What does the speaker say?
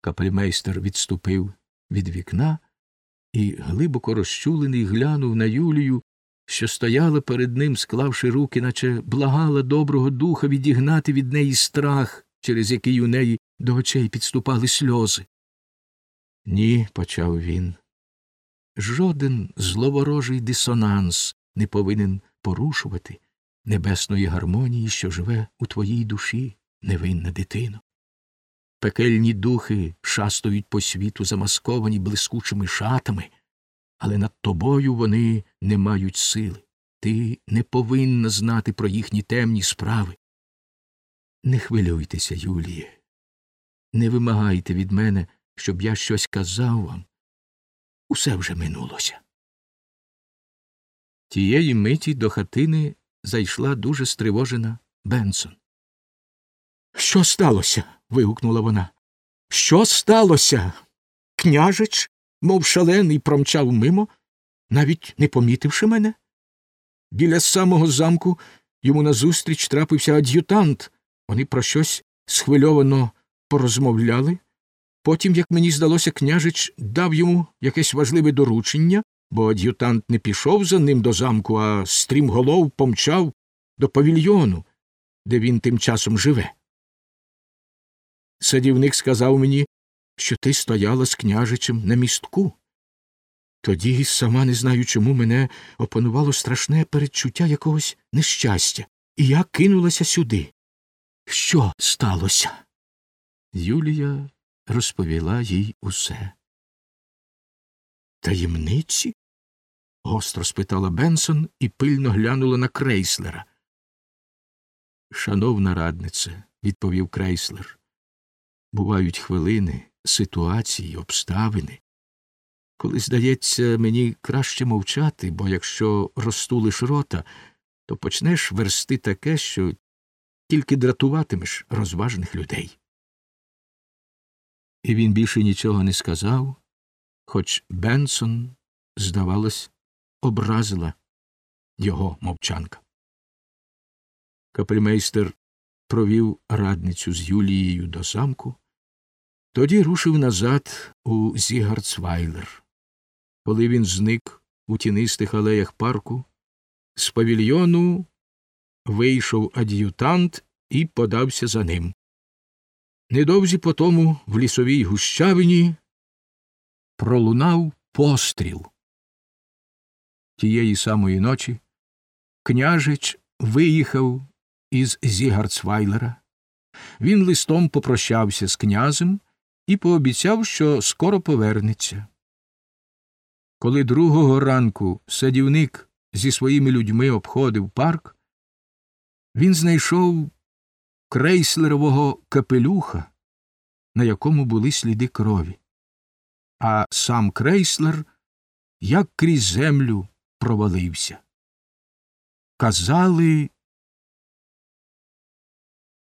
Капельмейстер відступив від вікна і, глибоко розчулений, глянув на Юлію, що стояла перед ним, склавши руки, наче благала доброго духа відігнати від неї страх, через який у неї до очей підступали сльози. Ні, почав він. Жоден зловорожий дисонанс не повинен порушувати небесної гармонії, що живе у твоїй душі, невинна дитино. Пекельні духи шастують по світу, замасковані блискучими шатами, але над тобою вони не мають сили. Ти не повинна знати про їхні темні справи. Не хвилюйтеся, Юліє, не вимагайте від мене, щоб я щось казав вам. Усе вже минулося. Тієї миті до хатини зайшла дуже стривожена Бенсон. Що сталося? вигукнула вона. Що сталося? Княжич, мов шалений, промчав мимо, навіть не помітивши мене. Біля самого замку йому назустріч трапився ад'ютант. Вони про щось схвильовано порозмовляли. Потім, як мені здалося, княжич дав йому якесь важливе доручення, бо ад'ютант не пішов за ним до замку, а стрімголов помчав до павільйону, де він тим часом живе. Садівник сказав мені, що ти стояла з княжичем на містку. Тоді, сама не знаю чому, мене опанувало страшне передчуття якогось нещастя, і я кинулася сюди. Що сталося? Юлія розповіла їй усе. Таємниці? гостро спитала Бенсон і пильно глянула на крейслера. Шановна раднице, відповів крейслер. Бувають хвилини, ситуації, обставини. Коли, здається, мені краще мовчати, бо якщо розтулиш рота, то почнеш версти таке, що тільки дратуватимеш розважних людей. І він більше нічого не сказав, хоч Бенсон, здавалось, образила його мовчанка. Капельмейстер провів радницю з Юлією до замку, тоді рушив назад у Зігарцвайлер. Коли він зник у тінистих алеях парку, з павільйону вийшов ад'ютант і подався за ним. Недовзі потому в лісовій гущавині пролунав постріл. Тієї самої ночі княжич виїхав із Зігарцвайлера. Він листом попрощався з князем і пообіцяв, що скоро повернеться. Коли другого ранку садівник зі своїми людьми обходив парк, він знайшов крейслерового капелюха, на якому були сліди крові, а сам крейслер як крізь землю провалився. Казали,